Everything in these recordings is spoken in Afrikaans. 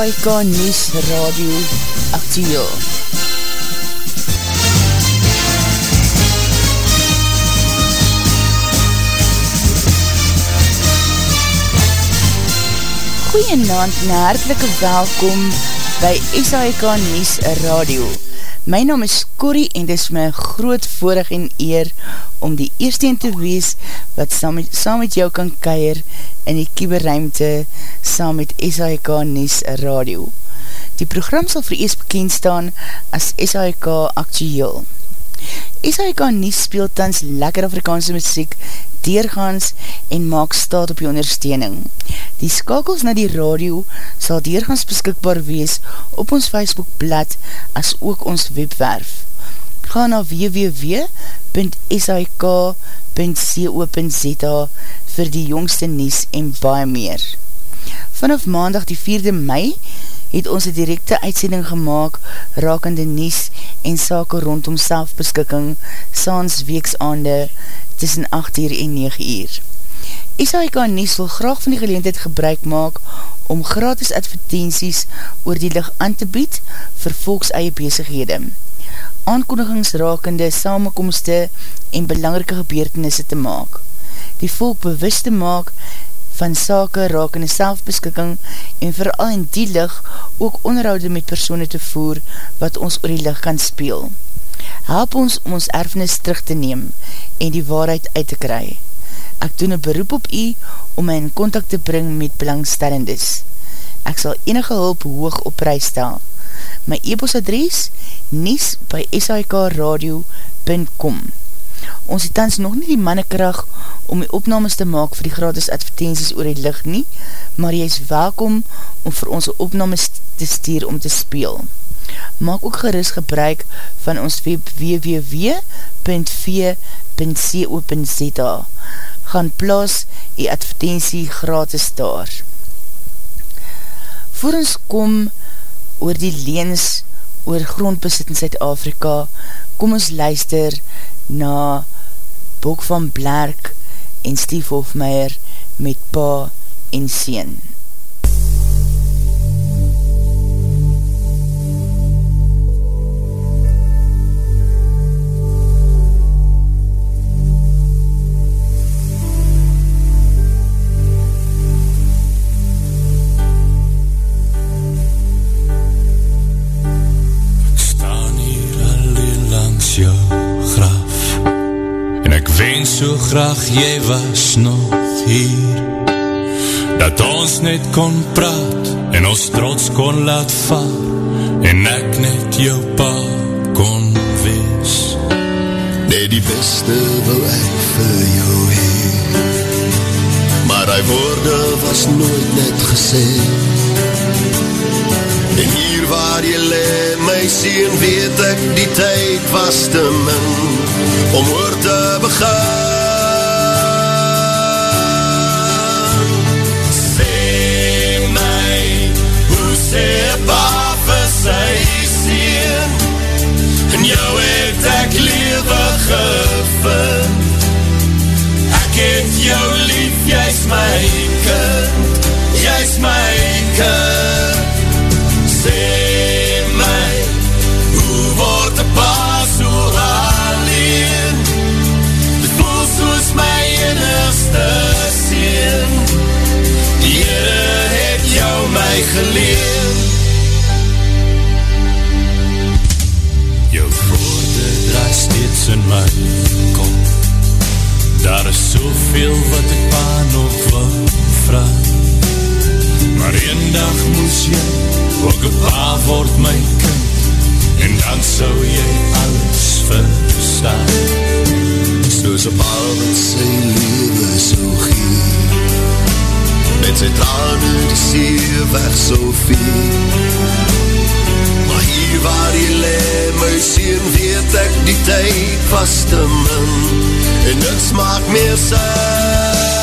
SAIK News Radio Actiel. Goeienavond en hartelike welkom by SAIK News Radio. My naam is Corrie en dis my groot voorig en eer om die eerste een te wees wat saam met, saam met jou kan keir in die kieberruimte saam met SAIK Nies Radio. Die program sal vir eers bekend staan as SAIK Actueel. SAIK Nies speel tans lekker Afrikaanse muziek deurgaans en maak staat op die ondersteuning. Die skakels na die radio sal deurgaans beskikbaar wees op ons Facebookblad as ook ons webwerf. Ga na www.sik.co.za vir die jongste nies en baie meer. Vanaf maandag die 4de mei het ons een directe uitsending gemaakt rakende nies en sake rondom selfbeskikking saans weeksaande tussen 8 uur en 9 uur. SAIK Nies wil graag van die geleentheid gebruik maak om gratis advertenties oor die licht aan te bied vir volks eie bezighede. Aankondigingsrakende samenkomste en belangrike gebeurtenisse te maak. Die volk bewust te maak van sake rakende selfbeskikking en vooral in die licht ook onderhoude met persoene te voer wat ons oor die licht kan speel help ons om ons erfenis terug te neem en die waarheid uit te kry. Ek doen een beroep op u om my in contact te bring met belangstellendes. Ek sal enige hulp hoog op prijs stel. My e-postadres nies by sikradio.com Ons het tans nog nie die mannekrag om die opnames te maak vir die gratis advertenties oor die licht nie, maar jy is welkom om vir ons opnames te stuur om te speel. Maak ook gerust gebruik van ons web www.v.co.za gaan plaas die advertentie gratis daar. Voor ons kom oor die leens oor grondbesit in Zuid-Afrika, kom ons luister na Bok van Blerk en Steve Hofmeier met Pa en Seen. So graag jy was nog hier. Dat ons net kon praat en ons trots kon laat vaar En ek net jou pa kon wees. Nee die beste wil ek vir jou heen Maar die woorde was nooit net gesê. En hier waar jy le, my sien weet ek die tyd was te min Om oor te begin. Gevind. Ek het jou lief, jy is my kind Jy is my kind my geleerd steeds in my kop. Daar is soveel wat ek pa nog wil vraag Maar een dag moes jy ook een pa word my kind. En dan sou jy alles verstaan. Soos een pa wat sy lewe so gee Met sy tranen die see weg so veel Maar hier waar jy le, my sien, weet ek die tyd was te min. En niks maak meer sin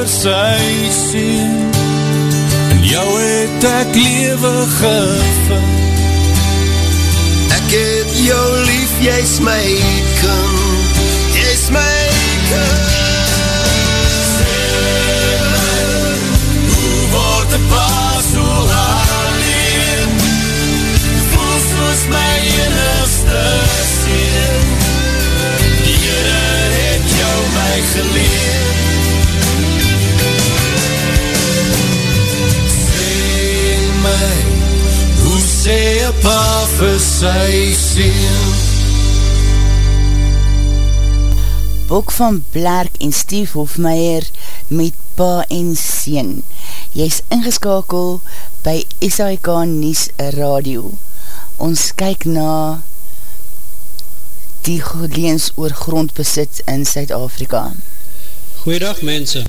vir sy sien. En jou het ek lewe gevind. Ek het jou lief, jy is my vir sy sien. Bok van Blerk en Steve Hofmeier met pa en sien. Jy is ingeskakel by SAIK Nies Radio. Ons kyk na die geleens oor grondbesit in Suid-Afrika. Goeiedag mense,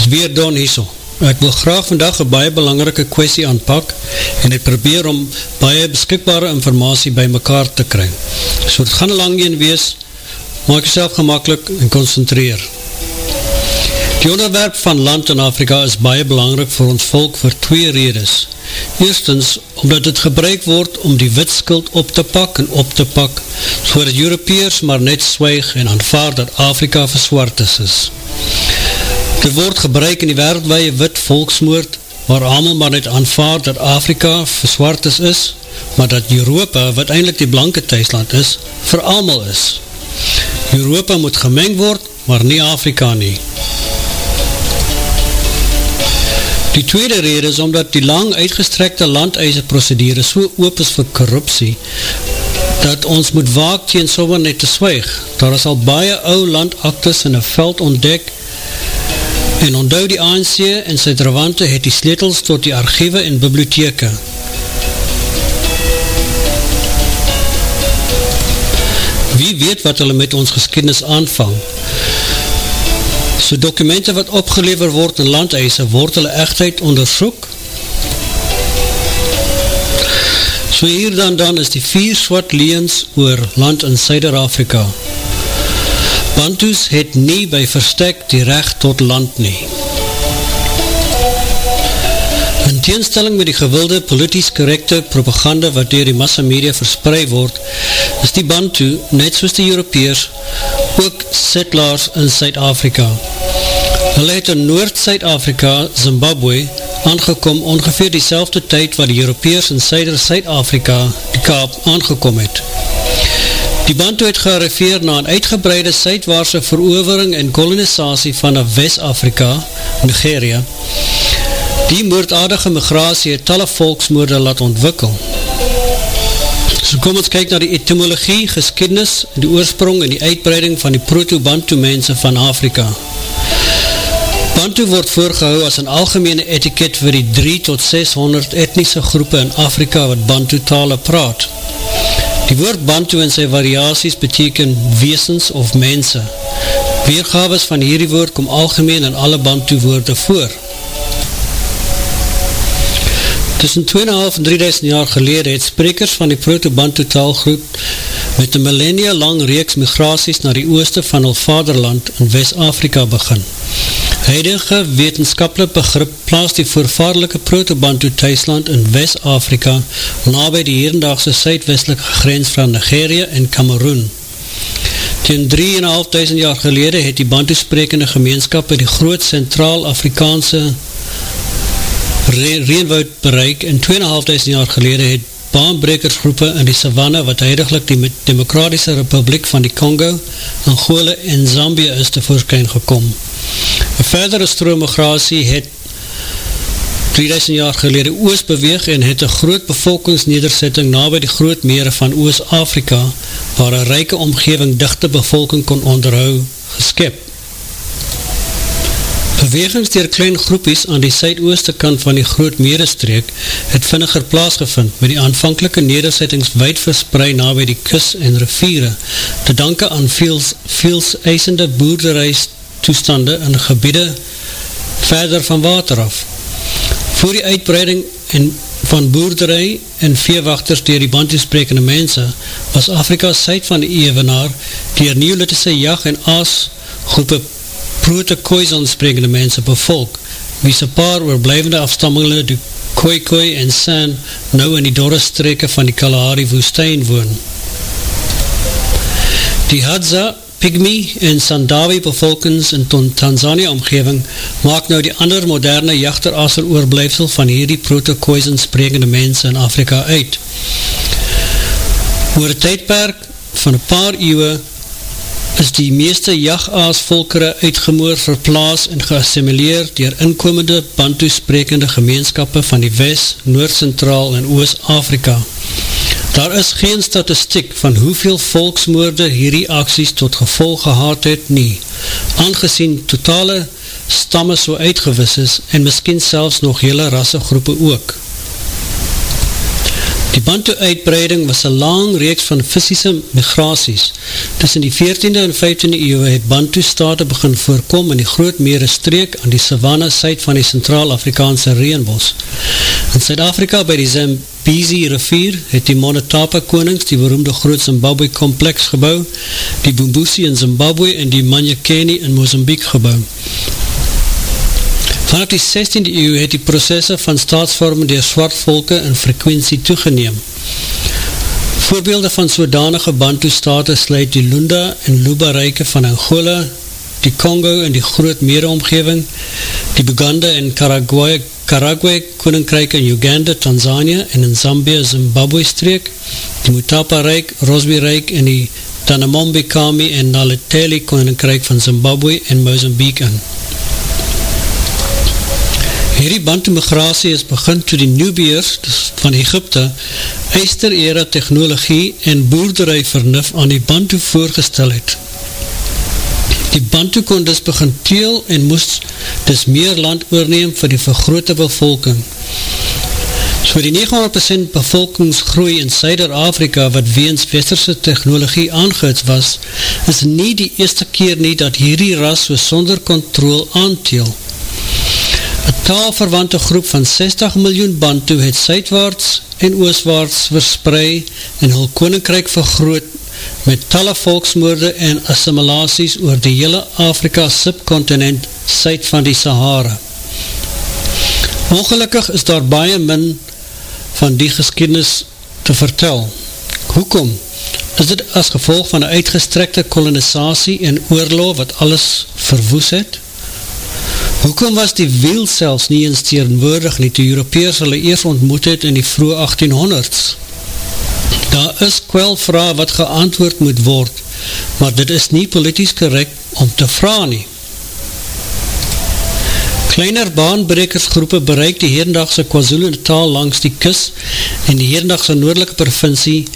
is weer Don Hiesel. Ek wil graag vandag een baie belangrike kwestie aanpak en ek probeer om baie beskikbare informatie by mekaar te kry. So het gaan lang een wees, maak jyself gemakkelijk en concentreer. Die onderwerp van land in Afrika is baie belangrik vir ons volk vir twee redes. Eerstens, omdat het gebruik word om die witskuld op te pak en op te pak, so dat Europeers maar net swijg en aanvaard dat Afrika verswartes is. Dit word gebruik in die wereldwaie wit volksmoord, waar allemaal maar net aanvaard dat Afrika verswartes is, maar dat Europa, wat eindelijk die blanke thuisland is, vir allemaal is. Europa moet gemeng word, maar nie Afrika nie. Die tweede rede is omdat die lang uitgestrekte landeise procedure so oop is vir korruptie, dat ons moet waak teen sommer net te swyg. Daar is al baie ou landaktes in een veld ontdek En onthou die ANC en sy drawante het die sletels tot die archiewe en bibliotheke. Wie weet wat hulle met ons geschiedenis aanvang? So dokumente wat opgelever word in landeise, word hulle echtheid onderzoek? So hier dan dan is die vier swart leens oor land in Suider-Afrika. Bantus het nie by verstek die recht tot land nie. In teenstelling met die gewilde politisch correcte propaganda wat dier die massamedia verspreid word, is die Bantu, net soos die Europeers, ook settlers in Suid-Afrika. Hulle het in Noord-Suid-Afrika, Zimbabwe, aangekom ongeveer die tyd wat die Europeers in Suider-Suid-Afrika, die Kaap, aangekom het. Die Bantu het gearriveer na een uitgebreide suidwaarse verovering en kolonisatie vanaf West-Afrika, Nigeria. Die moordaardige migratie het talle volksmoorde laat ontwikkel. So kom ons kyk na die etymologie, geskiednis, die oorsprong en die uitbreiding van die proto-Bantu mense van Afrika. Bantu word voorgehou as een algemene etiket vir die 3 tot 600 etnische groepe in Afrika wat Bantu tale praat. Die woord Bantu en sy variaties beteken weesens of mense. Weergaves van hierdie woord kom algemeen in alle Bantu woorde voor. Tussen 2,5 en 3000 jaar gelede het sprekers van die proto-Bantu taalgroep met een millennia lang reeks migraties na die ooste van al vaderland in West-Afrika begin. Heidige wetenskapelik begrip plaas die voorvaardelike protobantu thuisland in West-Afrika na by die herendaagse suidwestelike grens van Nigeria en Cameroon. Tegen 3.500 jaar gelede het die bantu sprekende gemeenskap in die groot centraal-Afrikaanse re reenwoud bereik en 2.500 jaar gelede het baanbrekersgroepe in die savanne wat heidiglik die Democratische Republiek van die Congo, Angola en Zambia is te voorskyn gekom. Een verdere stroommigratie het 3000 jaar gelede oos beweeg en het een groot bevolkingsnederzetting na by die groot mere van Oos-Afrika waar een rijke omgeving dichte bevolking kon onderhou geskip. Bewegings dier klein groepies aan die suidooste kant van die groot merestreek het vinniger plaasgevind met die aanvankelike nederzettings wijd verspreid na by die kus en riviere te danke aan veels, veels eisende boerderijs toestande in gebiede verder van water af. Voor die uitbreiding en van boerderij en veewachters dier die bandtoesprekende mense was Afrika syd van die evenaar dier neolithische jag en aas groepe proto-Khoisan sprekende mense bevolk, wie sy paar oorblijvende afstammelende die Khoi Khoi en San nou in die dorre streke van die Kalahari woestijn woon. Die Hadza, Pygmy en Sandawi bevolkings in Tanzania omgeving maak nou die ander moderne jachterasser oorblijfsel van hierdie proto-Khoisan sprekende mense in Afrika uit. Oor het tydperk van een paar eeuwe is die meeste jachtaasvolkere uitgemoor verplaas en geassimileer dier inkomende bantu sprekende gemeenskappe van die West, Noord-Centraal en Oost-Afrika. Daar is geen statistiek van hoeveel volksmoorde hierdie acties tot gevolg gehad het nie, aangezien totale stamme so uitgewis is en miskien selfs nog hele rassegroepen ook. Die Bantu-uitbreiding was een lang reeks van fysische migraties. Tussen die 14e en 15e eeuw het Bantu-state begin voorkom in die groot mere streek aan die savanne syd van die Centraal-Afrikaanse reenbos. In Zuid-Afrika by die Zambezi rivier het die Monetapa konings die beroemde groot Zimbabwe complex gebouw, die Bumbusi in Zimbabwe en die Manyakeni in Mozambique gebouw. Vanaf die 16e eeuw het die processe van staatsvorming door swartvolke in frekwensie toegeneem. Voorbeelde van sodanige Bantu-state sluit die Lunda en Luba reike van Angola, die Congo en die Groot Mereomgeving, die Buganda en Karagwe, Karagwe Koninkryk in Uganda, Tanzania en in Zambia, Zimbabwe streek, die Mutapa reik, Rosby reik en die Tanamombi Kami en Naleteli Koninkryk van Zimbabwe en Mozambique in. Hierdie bantu-migratie is begin toe die Nubiërs van Egypte eister-era technologie en boerderij vernuf aan die bantu voorgestel het. Die bantu kon dus begin teel en moest dus meer land oorneem vir die vergrote bevolking. So die 900% bevolkingsgroei in Suider-Afrika wat weens westerse technologie aangehuts was, is nie die eerste keer nie dat hierdie ras so sonder controle aanteel. Een taalverwante groep van 60 miljoen Bantu het suidwaarts en ooswaarts versprei en hul koninkryk vergroot met talle volksmoorde en assimilaties oor die hele Afrika subcontinent suid van die Sahara. Ongelukkig is daar baie min van die geschiedenis te vertel. Hoekom? Is dit as gevolg van een uitgestrekte kolonisatie en oorlog wat alles verwoes het? Hoekom was die wiel selfs nie eens teerenwoordig nie toe Europeers hulle eers ontmoet het in die vroege 1800s? Daar is kwel vraag wat geantwoord moet word, maar dit is nie politisch correct om te vraag nie. Kleiner baanbrekersgroepe bereik die herendagse KwaZulu-Natal langs die kus en die herendagse noordelike provincie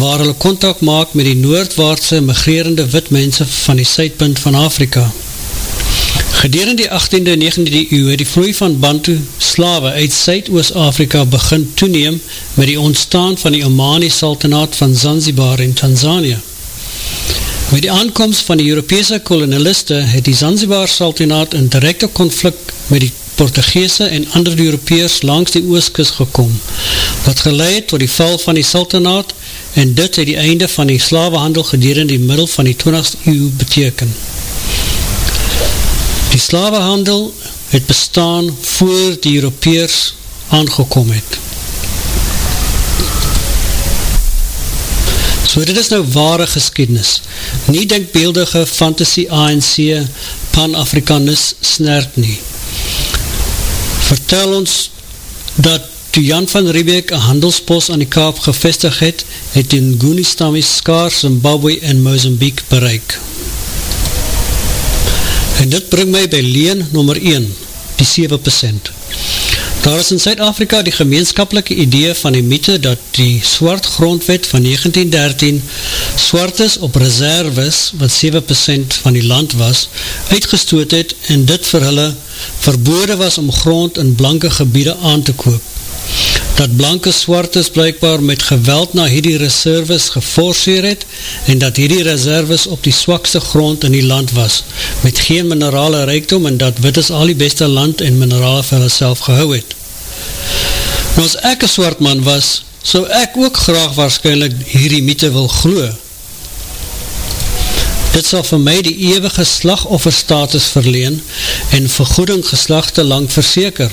waar hulle contact maak met die noordwaardse migrerende witmense van die sydpunt van Afrika. Gedurende die 18de en 19de eeuw het die vloei van Bantu slawe uit Zuid-Oost-Afrika begin toeneem met die ontstaan van die Omani Sultanaat van Zanzibar in Tanzania. Met die aankomst van die Europese kolonialiste het die Zanzibar Sultanaat in directe conflict met die Portugese en ander Europeers langs die ooskus gekom, wat geleid tot die val van die Sultanaat en dit het die einde van die slawehandel gedurende die middel van die 20ste eeuw beteken. Die slawehandel het bestaan voor die Europeers aangekom het. So dit is nou ware geskiednis. Nie denkbeeldige fantasy ANC pan-Afrikanis snert nie. Vertel ons dat toe Jan van Riebeek een handelspost aan die kaap gevestig het, het die Nguni-stammies Skaar, Zimbabwe en Mozambique bereik. En dit bring my by leen nummer 1, die 7%. Daar is in Zuid-Afrika die gemeenskapelike idee van die mythe dat die swart grondwet van 1913 swart is op reserves, wat 7% van die land was, uitgestoot het en dit vir hulle verbode was om grond in blanke gebiede aan te koop dat blanke swartes blijkbaar met geweld na hierdie reserves geforseer het en dat hierdie reserves op die swakste grond in die land was, met geen minerale reikdom en dat wit is al die beste land en minerale vir hulle gehou het. Nou as ek een swart man was, sou ek ook graag waarschijnlijk hierdie mythe wil gloe. Dit sal vir my die eeuwige slagofferstatus verleen en vergoeding geslachte lang verseker.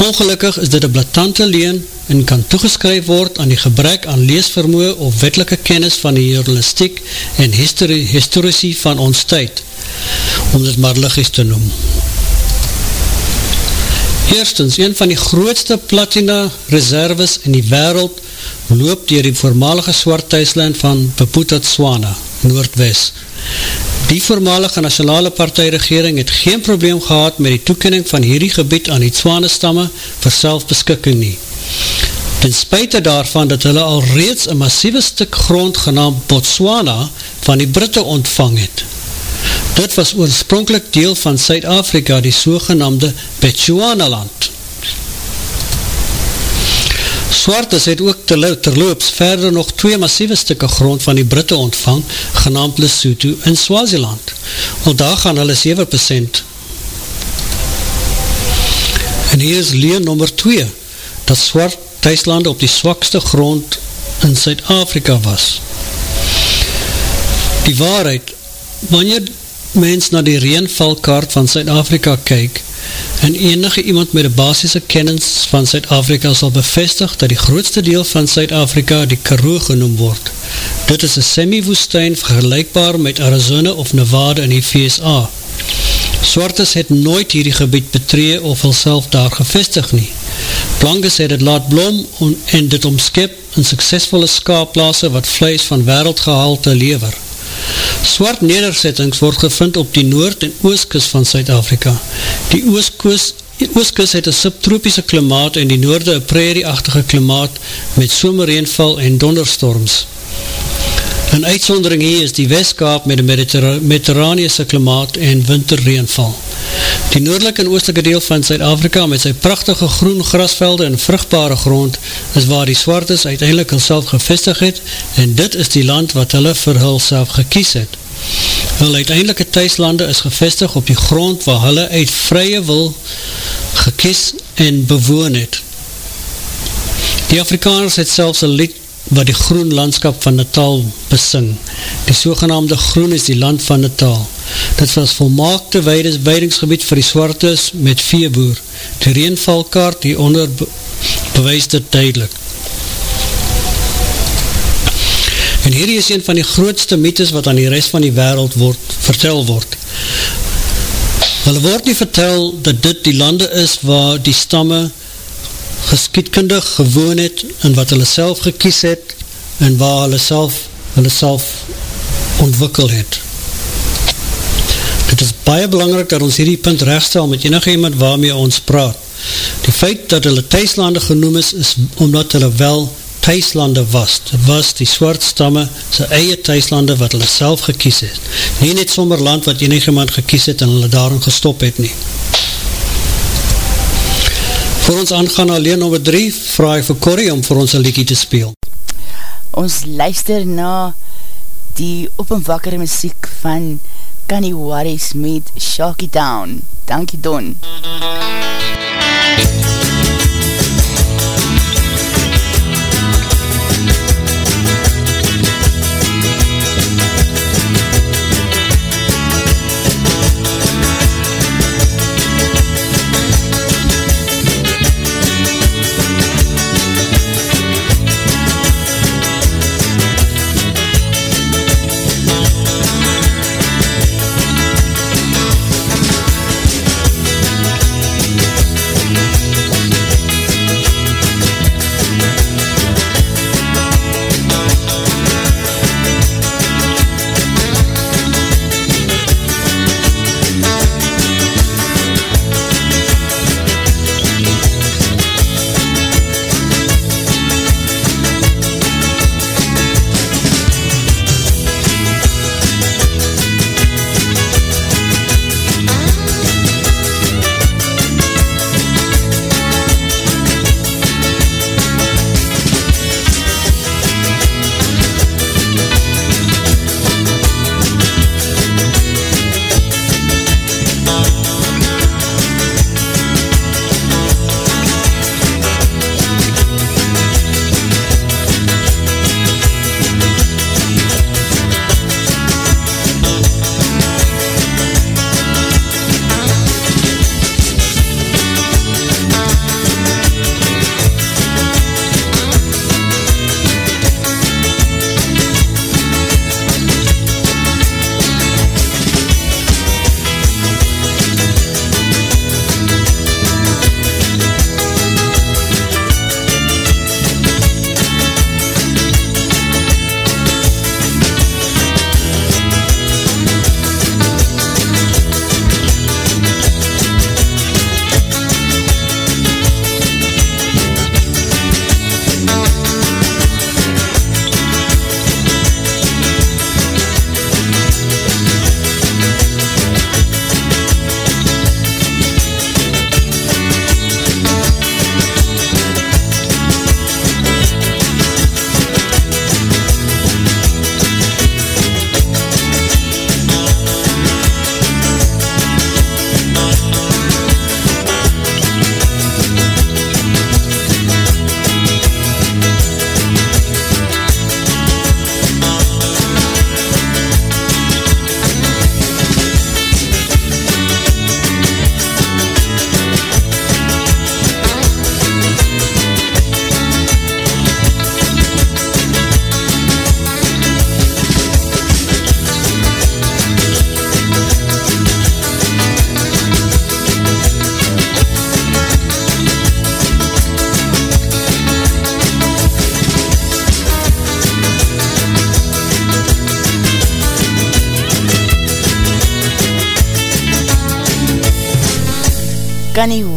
Ongelukkig is dit een blatante leen en kan toegeskryf word aan die gebrek aan leesvermoe of wetelike kennis van die journalistiek en historie, historisie van ons tyd, om dit maar liggies te noem. Eerstens, een van die grootste platina reserves in die wereld loop dier die voormalige swart thuisland van Peputat Swana, Noordwest. Die voormalige nationale partijregering het geen probleem gehad met die toekening van hierdie gebied aan die Swanestamme vir selfbeskikking nie. Ten spuite daarvan dat hulle al reeds een massieve stuk grond genaamd Botswana van die Britte ontvang het. Dit was oorspronkelijk deel van Suid-Afrika, die sogenaamde Bechuana land. Swartes het ook terloops verder nog twee massieve stukke grond van die Britte ontvang, genaamd Lesotho in Swaziland. Al daar gaan hulle 7%. En hier is leen nummer 2, dat Swart thuislande op die swakste grond in Suid-Afrika was. Die waarheid, wanneer mens na die reenvalkaart van Suid-Afrika kyk en enige iemand met die basisse kennis van Suid-Afrika sal bevestig dat die grootste deel van Suid-Afrika die Karoo genoem word. Dit is een semi-woestijn vergelijkbaar met Arizona of Nevada in die VSA. Swartes het nooit hierdie gebied betree of hulself daar gevestig nie. Blankes het het laat blom en dit omskip in suksesvolle skaapplaase wat vlees van wereldgehalte lever. Swart nederzettings word gevind op die noord en ooskus van Suid-Afrika. Die ooskus, ooskus het een subtropiese klimaat en die noorde een prairie-achtige klimaat met somerreenval en donderstorms. Een uitsondering hier is die Westkaap met een mediterraniese klimaat en winterreenval. Die noordelike en oostelike deel van Zuid-Afrika met sy prachtige groen grasvelde en vruchtbare grond is waar die swartes uiteindelik hulself gevestig het en dit is die land wat hulle vir hulself gekies het. Hulle uiteindelike thuislande is gevestig op die grond waar hulle uit vrye wil gekies en bewoon het. Die Afrikaners het selfs een lied wat die groen landskap van Natal besing. Die sogenaamde groen is die land van Natal. Dit was volmaakte weidingsgebied vir die swartes met veeboer. Die reenvalkaart die onder be bewys dit duidelik. En hierdie is een van die grootste mythes wat aan die rest van die wereld word, vertel word. Hulle word nie vertel dat dit die lande is waar die stamme geskietkundig gewoon het en wat hulle self gekies het en waar hulle self, hulle self ontwikkel het. Het is baie belangrijk dat ons hierdie punt rechtstel met enige iemand waarmee ons praat. Die feit dat hulle thuislande genoem is, is omdat hulle wel thuislande was. Het was die swart stamme sy eie thuislande wat hulle self gekies het. Nie net sommer land wat enige iemand gekies het en hulle daarin gestop het nie. Voor ons aangaan alleen nummer 3, vraag vir Corrie om vir ons een liekie te speel. Ons luister na die openwakkere muziek van Kanye Warris met Sharky Down. Dankie Don.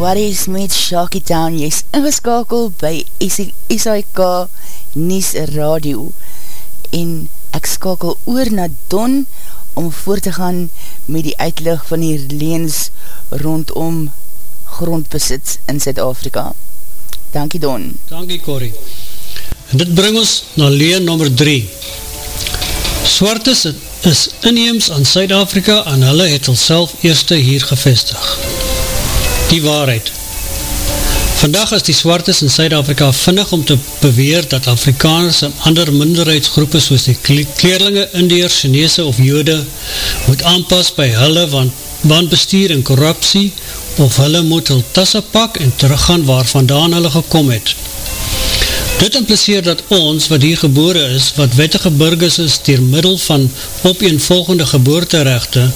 Worries met Shaki Town, jy is ingeskakel by SIK Nies Radio en ek skakel oor na Don om voort te gaan met die uitlig van die leens rondom grondbesit in Zuid-Afrika. Dankie Don. Dankie Corrie. En dit bring ons na leen nummer 3. Swartes is inheems aan Suid-Afrika en hulle het self eerste hier gevestig. Die waarheid Vandag is die Swartes in Suid-Afrika vinnig om te beweer dat Afrikaners en ander minderheidsgroepen soos die kleerlinge, Indiërs, Chinese of Jode moet aanpas by hulle wanbestuur en korruptie of hulle moet hul tasse pak en teruggaan waar vandaan hulle gekom het. Dit impliseer dat ons, wat hier gebore is, wat wettige burgers is, dier middel van opeenvolgende geboorterechte,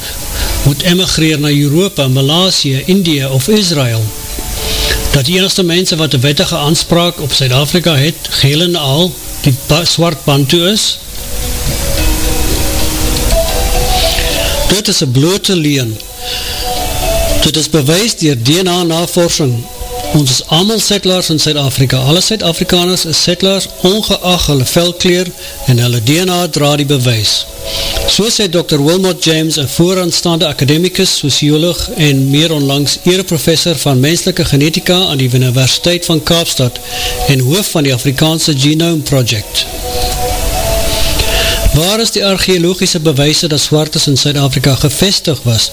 moet emigreer na Europa, Malaysia, India of Israel. Dat die enigste mense wat die wettige aanspraak op Zuid-Afrika het, geel al, die swart band toe is. Dit is een blote leen. Dit is bewys dier DNA-navorsing Ons is allemaal settlers in Zuid-Afrika. Alle Zuid-Afrikaners is settlers ongeacht hulle velkleer en hulle DNA dra die bewys. So sê Dr. Wilmot James, een vooraanstaande academicus, socioloog en meer onlangs ereprofessor van menselike genetika aan die Universiteit van Kaapstad en hoof van die Afrikaanse Genome Project. Waar is die archeologische bewijse dat Swartes in Zuid-Afrika gevestig was?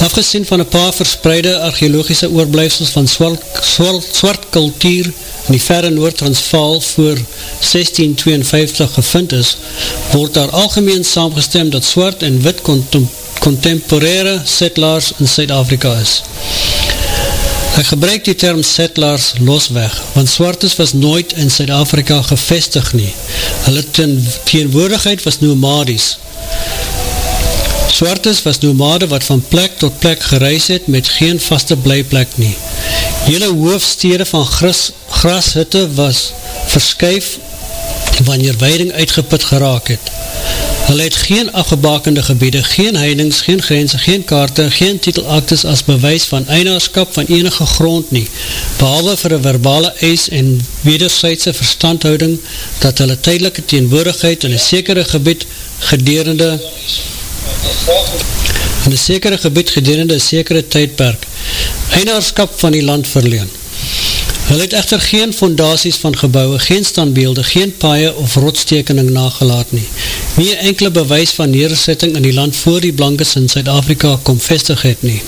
Afgezien van een paar verspreide archeologische oorblijfsels van swart, swart, swart kultuur in die verre Noord-Transvaal voor 1652 gevind is, word daar algemeen saamgestem dat swart en wit contemporaire settlers in Zuid-Afrika is. Hy gebruik die term settlers losweg, want Swartes was nooit in Zuid-Afrika gevestig nie. Hulle teenwoordigheid was nomadies. Swartes was nomade wat van plek tot plek gereis het met geen vaste blijplek nie. Hele hoofstede van gras, grashitte was verskuif wanneer weiding uitgeput geraak het. Hulle het geen afgebakende gebiede, geen heidings, geen grense, geen kaarte, geen titelaktes as bewys van einaarskap van enige grond nie, behalwe vir een verbale eis en wederzijdse verstandhouding dat hulle tydelike teenwoordigheid in een sekere gebied gedurende in een sekere gebied gedurende een sekere tydperk einaarskap van die land verleen. Hulle het echter geen fondaties van gebouwe, geen standbeelde, geen paie of rotstekening nagelaat nie. Nie enkele bewys van neersetting in die land voor die blankes in Zuid-Afrika kom vestig het nie.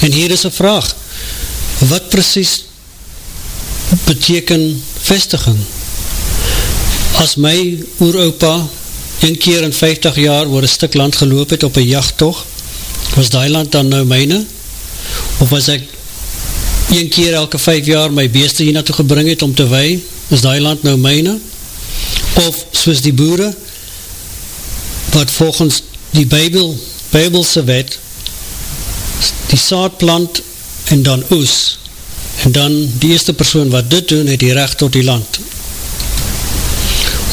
En hier is een vraag, wat precies beteken vestiging? As my oeropa een keer in 50 jaar oor een stuk land geloop het op een jachttocht, was die land dan nou myne? Of was ek een keer elke vijf jaar my beeste hier naartoe gebring het om te wei, is die land nou myne? Of soos die boere, wat volgens die bybel, bybelse wet, die saad plant en dan oes, en dan die eerste persoon wat dit doen, het die recht tot die land.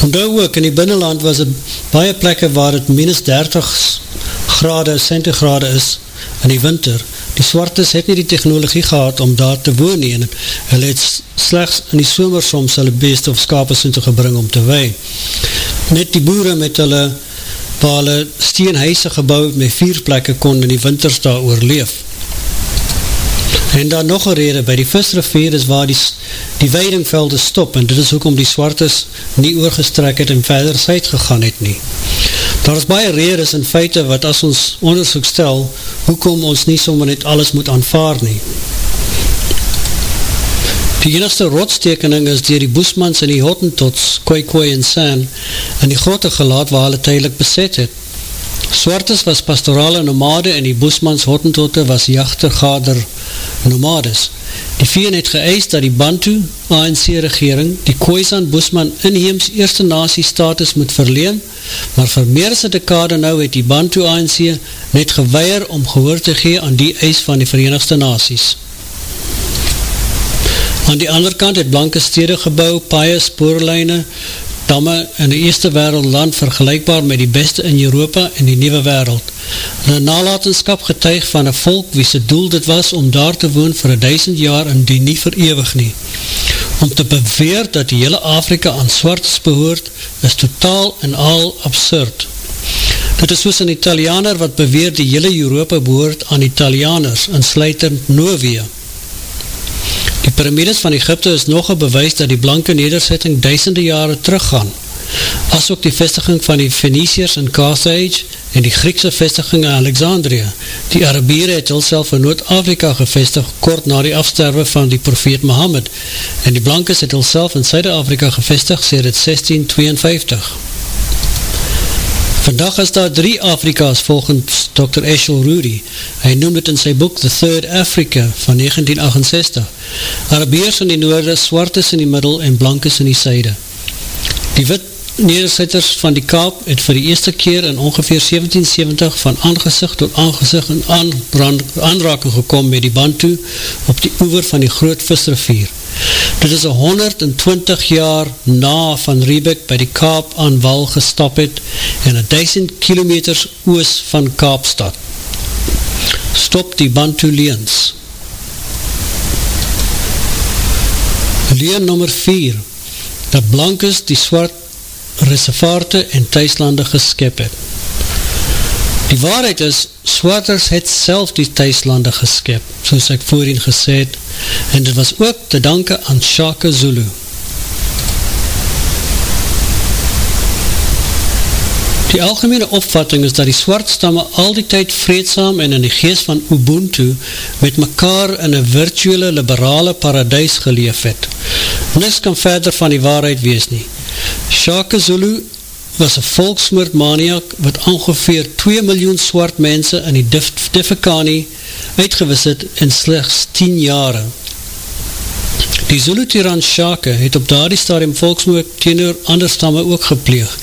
Ondou ook, in die binnenland was het baie plekke waar het minus 30 grade centigrade is in die winter, die swartes het nie die technologie gehad om daar te woon nie en hulle het slechts in die somer soms hulle beest of skapes in te gebring om te wei. Net die boere met hulle waar hulle steenhuise gebouw met vier plekke kon in die winters daar oorleef. En dan nog een rede, by die visrivier is waar die, die weidingvelde stop en dit is ook om die swartes nie oorgestrek het en verder syd gegaan het nie. Daar is baie redes en feite wat as ons onderzoek stel, hoekom ons nie sommer net alles moet aanvaar nie. Die enigste rotstekening is dier die boesmans en die hottentots, koi koi en san, in die grote gelaat waar hulle tydelik beset het. Swartes was pastorale nomade en die boesmans hottentotte was jachtergader nomades. Die veen het geëis dat die Bantu ANC regering die Khoisan Boesman inheems eerste nasie status moet verleen, maar vir meer as een dekade nou het die Bantu ANC net geweier om gehoor te gee aan die eis van die Verenigde Nasies. Aan die ander kant het blanke stede gebouw, paie, spoorlijne, stamme in die eerste wereldland vergelijkbaar met die beste in Europa en die nieuwe wereld. Hulle nalatenskap getuig van een volk wie sy doel dit was om daar te woon vir een duisend jaar en die nie verewig nie. Om te beweer dat die hele Afrika aan swartes behoort, is totaal en al absurd. Dit is soos een Italianer wat beweer die hele Europa behoort aan Italianers, en sluitend Novia. Die pyramides van Egypte is nog een bewys dat die blanke nederzetting duisende jare teruggaan, as ook die vestiging van die Venetiërs in Carthage en die Griekse vestiging in Alexandria. Die Arabiere het hulself in Noord-Afrika gevestig kort na die afsterwe van die profeet Mohammed en die blankes het hulself in Zuid-Afrika gevestig sê dit 1652. Vandag is daar drie Afrika's volgens Dr. Eshel Rudy. Hy noem het in sy boek The Third Africa van 1968. Arabiers in die noorde, swartes in die middel en blankes in die syde. Die wit nederzitters van die Kaap het vir die eerste keer in ongeveer 1770 van aangezicht tot aangezicht in aanraking gekom met die Bantu op die oever van die Groot Visrivier. Dit is 120 jaar na van Riebeck by die Kaap aan wal gestap het en 1000 kilometers oos van Kaapstad. Stop die Bantu leens. Leen nummer 4 Dat Blankes die swart reservaarte en thuislande geskep het. Die waarheid is, Swarters het self die thuislande geskep, soos ek voorheen gesê het, en dit was ook te danke aan Shaka Zulu. Die algemene opvatting is dat die swartstamme al die tyd vreedsam en in die geest van Ubuntu met mekaar in een virtuele liberale paradijs geleef het. Nis kan verder van die waarheid wees nie. Shaka Zulu was een volksmoordmaniak wat ongeveer 2 miljoen swart mense in die Diffekani uitgewis het in slechts 10 jare. Die Zulu-Tiran Shaka het op daardie stadium volksmoord teenoor ander stamme ook gepleeg.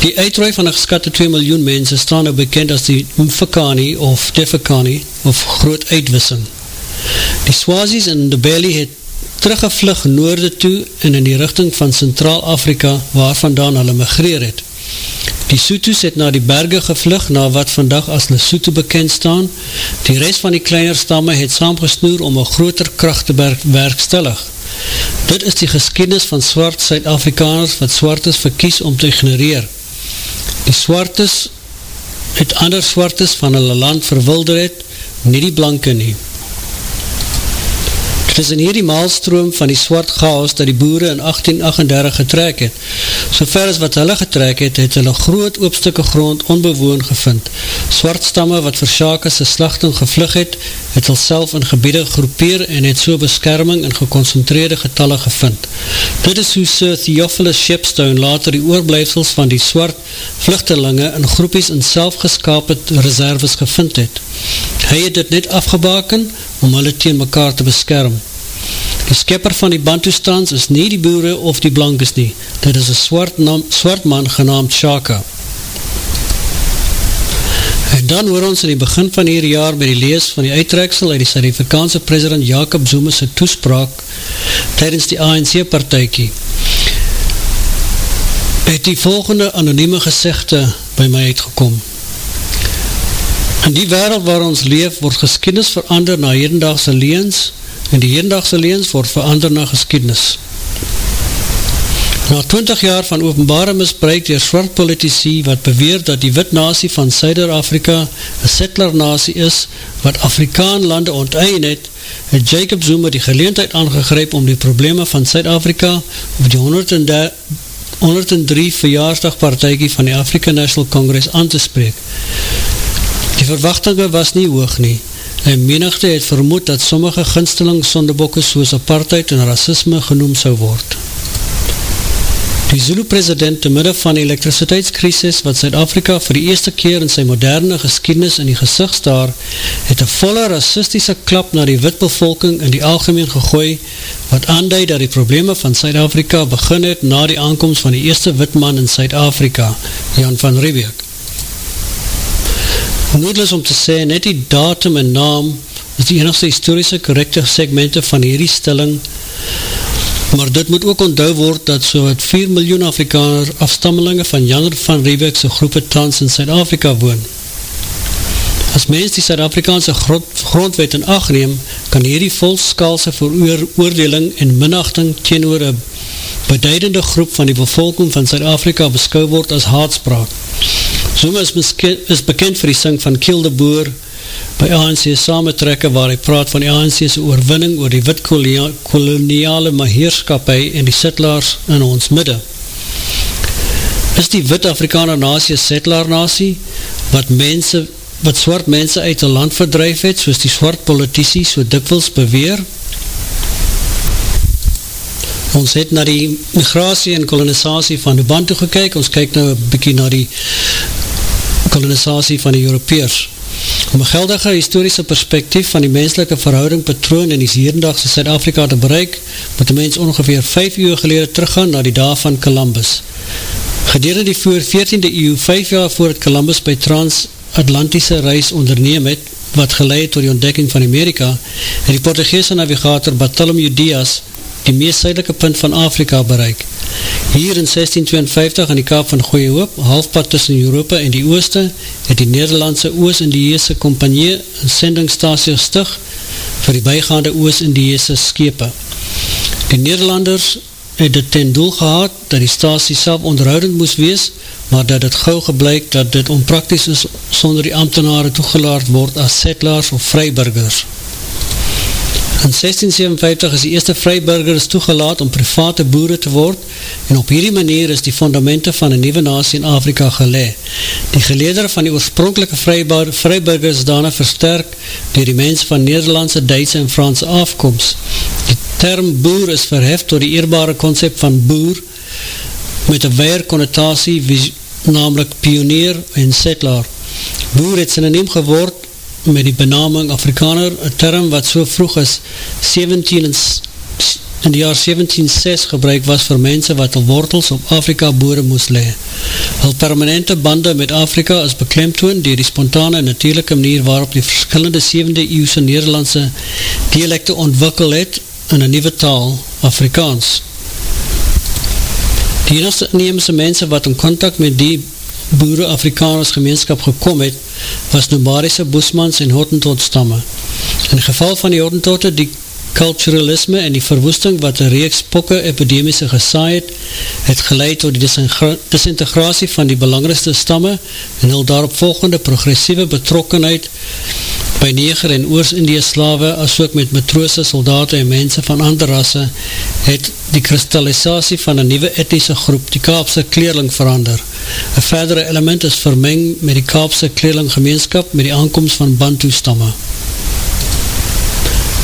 Die uitrooi van een geskatte 2 miljoen mense staan nou bekend as die Mfekani of Diffekani of groot uitwissing. Die Swazis in de Belly het teruggevlug noorde toe en in die richting van Centraal-Afrika waar vandaan hulle migreer het. Die Soetoes het na die berge gevlug na wat vandag as Lesotho bekend staan. Die rest van die kleiner stamme het saamgesnoer om een groter kracht te werkstellig. Dit is die geschiedenis van swart Suid-Afrikaners wat swartes verkies om te ignoreer. Die swartes het ander swartes van hulle land verwilder het, nie die blanke nie. Het is in hierdie maalstroom van die swart chaos dat die boere in 1838 getrek het. So ver as wat hulle getrek het, het hulle groot oopstukke grond onbewoon gevind. Swartstamme wat vir Shakas sy slachting gevlug het, het hulle self in gebiede groepeer en het so beskerming in geconcentreerde getalle gevind. Dit is hoe Sir Theophilus Shepstone later die oorblijfsels van die swart vluchtelinge in groepies in selfgeskapet reserves gevind het. Hy het dit net afgebaken om hulle teen mekaar te beskerm. Die skepper van die bantoestans is nie die boere of die blankes nie. Dit is een swart, naam, swart man genaamd Shaka. En dan hoor ons in die begin van hierdie jaar by die lees van die uitreksel uit die Sarifikaanse president Jacob Zuma sy toespraak tydens die ANC partijkie het die volgende anonieme gezichte by my uitgekom. In die wereld waar ons leef, word geskiednis verander na hedendaagse leens, en die hedendaagse leens word verander na geskiednis. Na 20 jaar van openbare misbruik door zwart politici wat beweer dat die wit nasie van Suider-Afrika een settler nasie is wat Afrikaanlande onteien het, het Jacob Zuma die geleentheid aangegryp om die probleme van Suid-Afrika op die 103 verjaarsdagpartijkie van die Afrika National Congress aan te spreek. Die verwachtinge was nie hoog nie en menigte het vermoed dat sommige ginsteling sondebokke soos apartheid en racisme genoem sou word. Die Zulu-president te midde van die elektriciteitskrisis wat Zuid-Afrika vir die eerste keer in sy moderne geskiednis in die gezicht staar, het een volle racistische klap na die witbevolking in die algemeen gegooi wat aanduid dat die probleme van Zuid-Afrika begin het na die aankomst van die eerste witman in Zuid-Afrika, Jan van Riebeek noodloos om te sê, net die datum en naam is die enigste historische correcte segmente van hierdie stelling Maar dit moet ook onthou word dat so wat 4 miljoen Afrikaner afstammelinge van Jan van Riebekse groepe tans in Zuid-Afrika woon. As mens die Zuid-Afrikaanse grondwet in acht neem, kan hierdie volskaalse veroordeling en minachting teenoor een beduidende groep van die bevolking van Zuid-Afrika beskou word as haatspraak. Zoom is, is bekend vir die sing van Kiel de Boer by ANC samentrekke waar hy praat van die ANC's oorwinning oor die wit koloniale maheerskapie en die sittelaars in ons midde. Is die wit Afrikaner nasie een sittelaar nasie wat mense wat swart mense uit die land verdrijf het soos die swart politici so dikwils beweer? Ons het na die migratie en kolonisatie van die band toe gekyk, ons kyk nou een bykie na die kolonisatie van die Europeers. Om een geldige historische perspektief van die menselike verhouding patroon in die Zierendagse Zuid-Afrika te bereik, moet die mens ongeveer 5 uur gelede teruggaan na die dag van Columbus. Gedere die voor 14e eeuw, 5 jaar voor het Columbus by transatlantische reis onderneem het, wat geleid door die ontdekking van Amerika, en die Portugese navigator Bartholomew Diaz die meest zuidelike punt van Afrika bereik. Hier in 1652 aan die kaap van Goeie Hoop, halfpad tussen Europa en die Ooste, het die Nederlandse Oos-Indiese Compagnie een sendingstasie gestig vir die bijgaande Oos-Indiese skepe. Die Nederlanders het dit ten doel gehad dat die stasie self onderhoudend moes wees, maar dat het gauw gebleik dat dit onpraktisch is sonder die ambtenare toegelaard word as settlers of vryburgers. In 1657 is die eerste vryburgers toegelaat om private boere te word en op hierdie manier is die fundamente van een nieuwe nasie in Afrika gelee. Die geleedere van die oorspronkelike vryburgers daarna versterk door die mens van Nederlandse, Duitse en Franse afkomst. Die term boer is verheft door die eerbare concept van boer met een weier connotatie, namelijk pionier en settler. Boer het synoniem geword met die benaming Afrikaner, een term wat so vroeg as 17 in die jaar 1706 gebruik was vir mense wat al wortels op Afrika boere moes lee. Al permanente bande met Afrika is beklemtoon dier die spontane en natuurlijke manier waarop die verskillende 7de eeuwse Nederlandse dialekte ontwikkel het in een nieuwe taal, Afrikaans. Die enigste inheemse mense wat in contact met die boere Afrikaners gemeenskap gekom het, was nomadische boesmans en hotentotstamme. In geval van die hotentotte, die culturalisme en die verwoesting wat een reeks pokke epidemische gesaai het, het geleid tot die disintegratie van die belangrikste stamme en hul daarop volgende progressieve betrokkenheid by neger en oors-Indie slawe as ook met matroose, soldaten en mense van ander rasse het die kristallisatie van een nieuwe etnische groep, die Kaapse kleerling verander. Een verdere element is vermeng met die Kaapse kleerling gemeenskap met die aankomst van Bantu-stamme.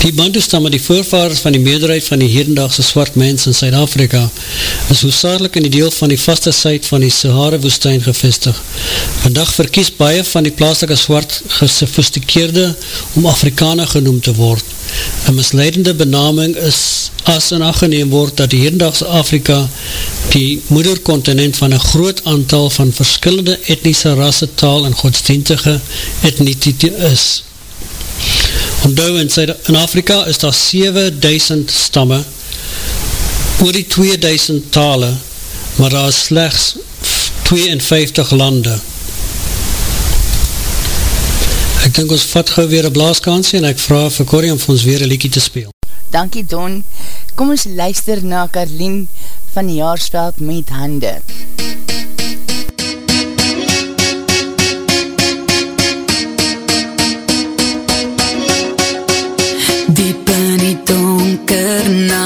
Die Bantu-stamme, die voorvaders van die meerderheid van die hedendagse swart mens in Zuid-Afrika, is hoesaarlik in die deel van die vaste site van die Sahara-woestijn gevestig. Vandag verkies baie van die plaaslike swart gesofistikeerde om Afrikaner genoemd te word. Een misleidende benaming is as in afgeneem word dat die hedendagse Afrika die moederkontinent van een groot aantal van verskillende etnische rasse, taal en godsdienstige etnitite is. Onthou in, in Afrika is daar 7000 stamme, oor die 2000 tale, maar daar is slechts 52 lande. Ek dink ons vat gauw weer een blaaskansie en ek vraag vir Corrie om vir ons weer een liekie te speel. Dankie Don, kom ons luister na Karlien van Jaarsveld met hande. MUZIEK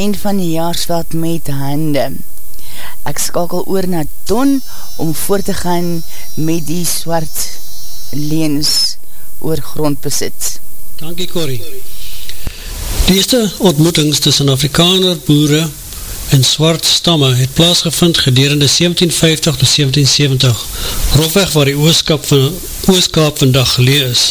Karleen van die Jaarsveld met hande. Ek skakel oor na Ton om voort te gaan met die swart leens oor grondbesit. Dankie Corrie. Die eerste ontmoetings tussen Afrikaner, boere en swart stamme het plaasgevind gedurende 1750 tot 1770, rofweg waar die ooskap, van, ooskap vandag gelee is.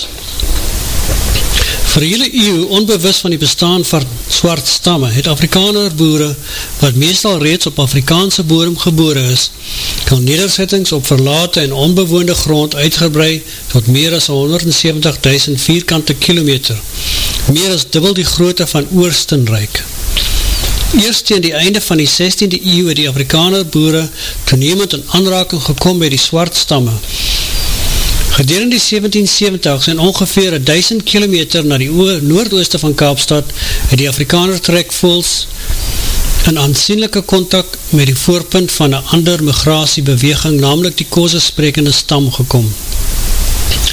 Voor hele eeuw, onbewus van die bestaan van swart stamme, het Afrikaner boere, wat meestal reeds op Afrikaanse boerum gebore is, kan nederzettings op verlate en onbewoonde grond uitgebrei tot meer as 170.000 vierkante kilometer, meer as dubbel die grootte van Oostenrijk. Eerst tegen die einde van die 16e eeuw het die Afrikaner boere toenemend in aanraking gekom by die swart stamme, Gedurende die 1770 en ongeveer 1000 kilometer na die noordooste van Kaapstad het die Afrikaner trekvoels in aansienlijke contact met die voorpunt van een ander migratiebeweging, namelijk die koze sprekende stam gekom.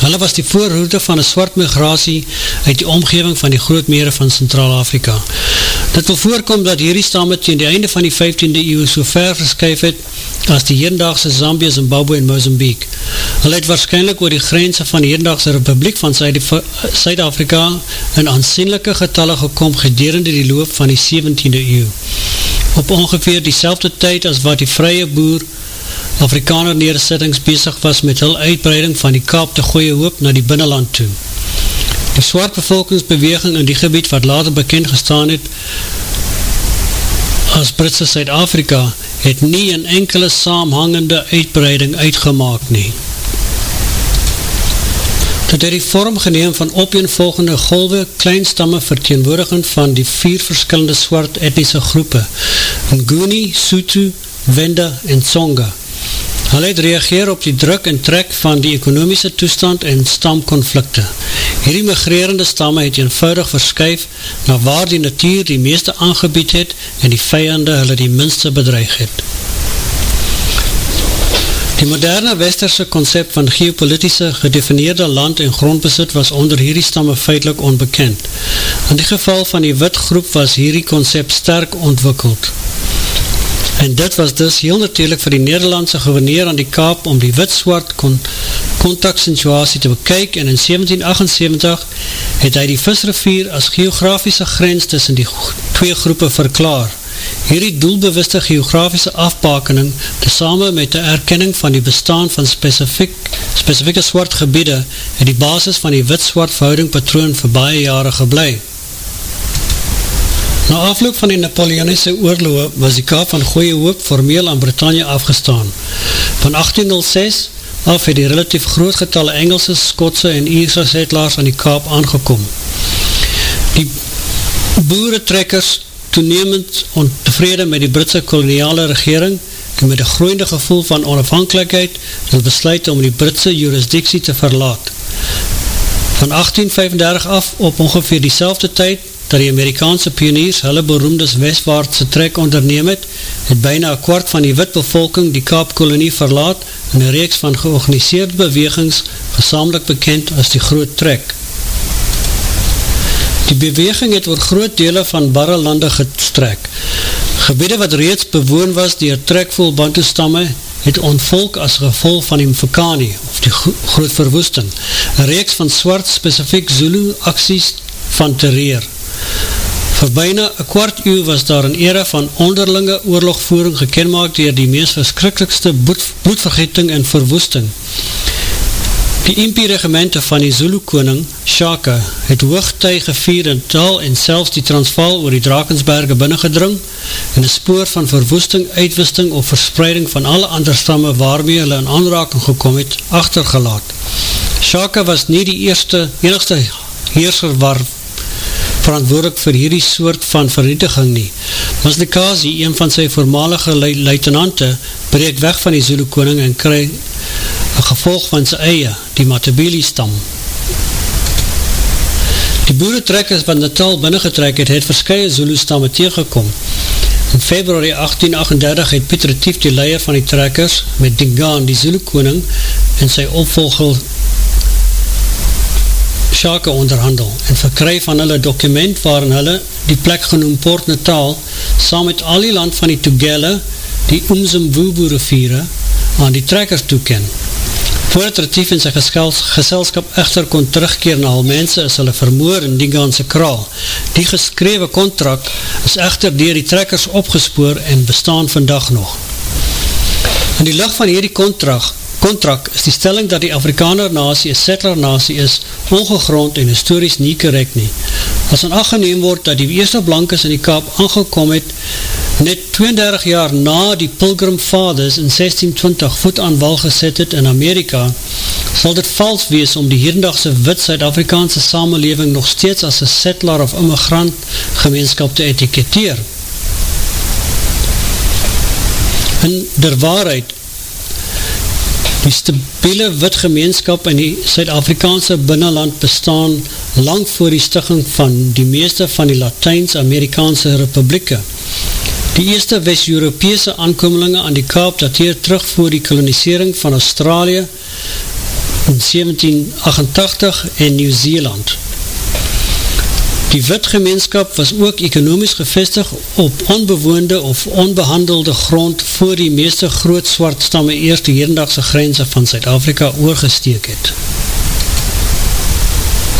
Hulle was die voorhoede van een swart migratie uit die omgeving van die grootmere van Centraal-Afrika. Dit wil voorkom dat hierdie stamme tegen die einde van die 15de eeuw so ver verskyf het as die heendaagse Zambia, Zimbabwe en Mozambique. Hulle het waarschijnlijk oor die grense van die heendaagse Republiek van Zuid-Afrika in aansienlijke getalle gekom gedurende die loop van die 17de eeuw. Op ongeveer die tyd as wat die vrye boer Afrikaner nedersettings bezig was met hul uitbreiding van die kaap te goeie hoop na die binnenland toe. Die zwart bevolkingsbeweging in die gebied wat later bekend gestaan het as Britse Zuid-Afrika het nie een enkele saamhangende uitbreiding uitgemaak nie. Dit het die vorm geneem van opeenvolgende golwe kleinstamme verteenwoordigend van die vier verskillende swart etnische groepe Nguni, Sutu, Wenda en Tsonga. Hulle het reageer op die druk en trek van die ekonomiese toestand en stamkonflikte. Hierdie migrerende stamme het eenvoudig verskyf na waar die natuur die meeste aangebied het en die vijande hulle die minste bedreig het. Die moderne westerse concept van geopolitische gedefinieerde land en grondbesit was onder hierdie stamme feitlik onbekend. In die geval van die wit groep was hierdie concept sterk ontwikkeld. En dit was dus heel natuurlijk vir die Nederlandse gouverneur aan die Kaap om die wit-zwart kontaktsituasie te bekyk en in 1778 het hy die visrivier as geografische grens tussen die twee groepe verklaar. Hierdie doelbewuste geografische afbakening tesame met de erkenning van die bestaan van specifiek, specifieke zwart gebiede het die basis van die wit-zwart verhouding patroon vir baie jare gebleid. Na afloop van die Napoleonese oorloge was die Kaap van Goeie Hoop formeel aan Britannia afgestaan. Van 1806 af het die relatief groot getalle Engelse, Skotse en Ierse setlaars aan die Kaap aangekom. Die boeretrekkers toenemend ontevrede met die Britse koloniale regering en met die groeiende gevoel van onafhankelijkheid wil besluit om die Britse jurisdiksie te verlaat. Van 1835 af op ongeveer die tyd dat die Amerikaanse pioniers hulle beroemdes westwaardse trek onderneem het, het byna een kwart van die wit bevolking die Kaapkolonie verlaat in een reeks van georganiseerde bewegings gesamelik bekend as die Groot Trek. Die beweging het oor groot dele van barre lande gestrek. Gebiede wat reeds bewoon was die er trekvol bantoestamme het ontvolk as gevolg van die Mfekani of die groot verwoesting. Een reeks van swart specifiek Zulu acties van terreer. Voor bijna een kwart uur was daar een era van onderlinge oorlogvoering gekenmaak dier die meest verskrikkelijkste bloedvergeting en verwoesting. Die impie-regimente van die Zulu-koning, Shaka, het hoogtuig gevier in taal en selfs die transvaal oor die Drakensberge binnengedring en een spoor van verwoesting, uitwisting of verspreiding van alle ander stamme waarmee hulle in aanraking gekom het, achtergelaat. Shaka was nie die eerste, enigste heerser waar verantwoordelik vir hierdie soort van vernietiging nie. Maslikazi, een van sy voormalige luitenante, breek weg van die Zulu koning en kry een gevolg van sy eie, die Matabili stam. Die boeretrekkers wat Natal binnengetrek het, het verskye Zulu stamme tegengekom. In februari 1838 het Pieter Retief die leier van die trekkers met Dingaan, die Zulu koning, en sy opvolger Shaka onderhandel en verkry van hulle dokument waarin hulle die plek genoem Port Natal saam met al die land van die Tugela, die Oomzimwubu riviere, aan die trekkers toeken. Voordat Retief en sy geselskap echter kon terugkeer na al mense is hulle vermoor in die ganse kraal. Die geskrewe contract is echter dier die trekkers opgespoor en bestaan vandag nog. In die licht van hierdie contract contract is die stelling dat die Afrikaner nasie een settler nasie is, ongegrond en historisch nie correct nie. As in acht geneem word dat die eerste blankes in die kaap aangekom het, net 32 jaar na die Pilgrim Fathers in 1620 voet aan wal geset het in Amerika, sal dit vals wees om die hierdendagse wit Suid-Afrikaanse samenleving nog steeds as een settler of immigrant gemeenskap te etiketeer. In der waarheid Die stabiele wit gemeenskap in die Suid-Afrikaanse binnenland bestaan lang voor die stigging van die meeste van die Latijns-Amerikaanse republieke. Die eerste West-Europese aankomelinge aan die Kaap dateer terug voor die kolonisering van Australië in 1788 en Nieuw-Zeeland. Die witgemeenskap was ook ekonomisch gevestig op onbewoonde of onbehandelde grond voor die meeste groot zwart stamme eerste herendagse grense van Zuid-Afrika oorgesteek het.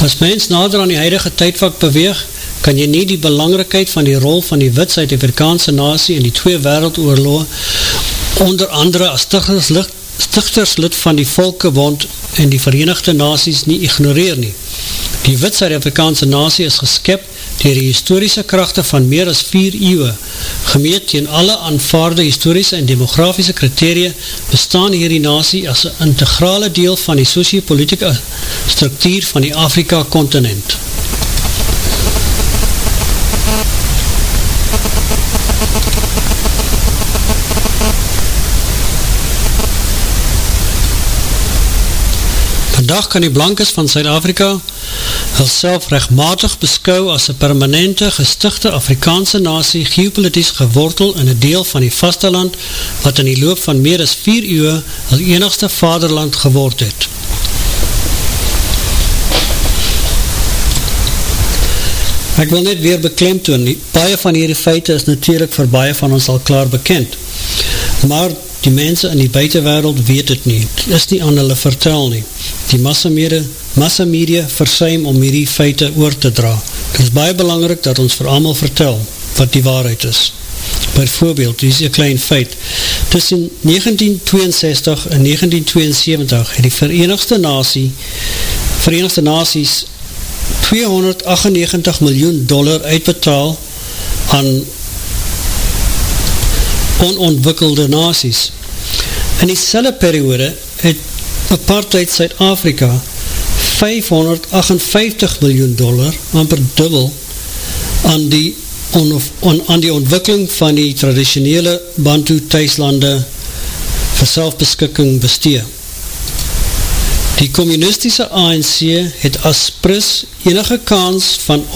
As mens nader aan die huidige tydvak beweeg, kan jy nie die belangrikheid van die rol van die wit Zuid-Afrikaanse nasie in die twee wereldoorloog onder andere as stichterslid van die Volkebond en die Verenigde Nasies nie ignoreer nie. Die wit Suid-Afrikaanse nasie is geskip dier die historische krachte van meer as vier eeuwe. Gemeet teen alle aanvaarde historische en demografische kriterie bestaan hier die nasie as een integrale deel van die sociopolitieke structuur van die Afrika-continent. Vandaag kan die blankes van Zuid-Afrika hulself rechtmatig beskou as een permanente gestichte Afrikaanse nasie geopolitisch gewortel in een deel van die vasteland wat in die loop van meer as vier uur al enigste vaderland geword het. Ek wil net weer beklemtoon, baie van hierdie feite is natuurlijk vir baie van ons al klaar bekend, maar die mense in die buitenwereld weet het nie, het is nie aan hulle vertel nie die massamedia, massamedia versuim om hierdie feite oor te dra. Het is baie belangrik dat ons vir allemaal vertel wat die waarheid is. Bijvoorbeeld, dit is een klein feit, tussen 1962 en 1972 het die Verenigde Nasie, Verenigde Nasies 298 miljoen dollar uitbetaal aan onontwikkelde nasies. In die selle periode het apartheid Suid-Afrika 558 miljoen dollar, amper dubbel, aan die, on, on, aan die ontwikkeling van die traditionele Bantu thuislande vir selfbeskikking bestee. Die communistische ANC het as pris enige kans van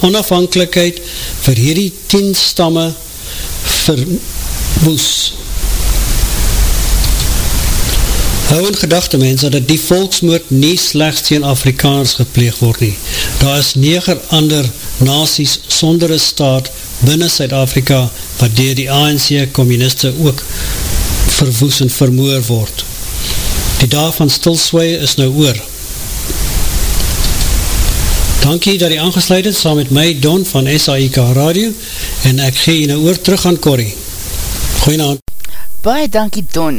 onafhankelijkheid vir hierdie 10 stamme verwoes. Hou in gedachte mens dat die volksmoord nie slechts teen Afrikaners gepleeg word nie. Daar is neger ander nasies sonder een staat binnen Suid-Afrika wat dier die ANC communiste ook verwoes en vermoor word. Die dag van stilswaie is nou oor. Dankie dat jy aangesluit het saam met my Don van SAIK Radio en ek gee jy nou oor terug aan Corrie. Goeienaand. Baie dankie Don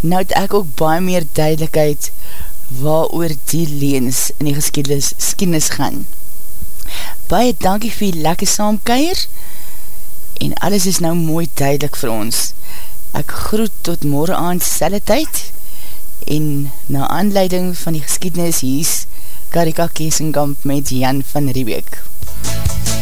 nou het ek ook baie meer duidelijkheid waar oor die leens in die geschiedenis skienis gaan. Baie dankie vir die lekker saamkeier en alles is nou mooi duidelik vir ons. Ek groet tot morgen aan selle tyd en na aanleiding van die geschiedenis hies Karika Keesenkamp met Jan van Riebeek. plaas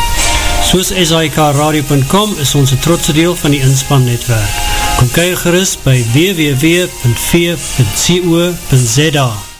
Soos SIKRadio.com is ons een trotse deel van die inspannetwerk. Kom kyk gerust by www.v.co.za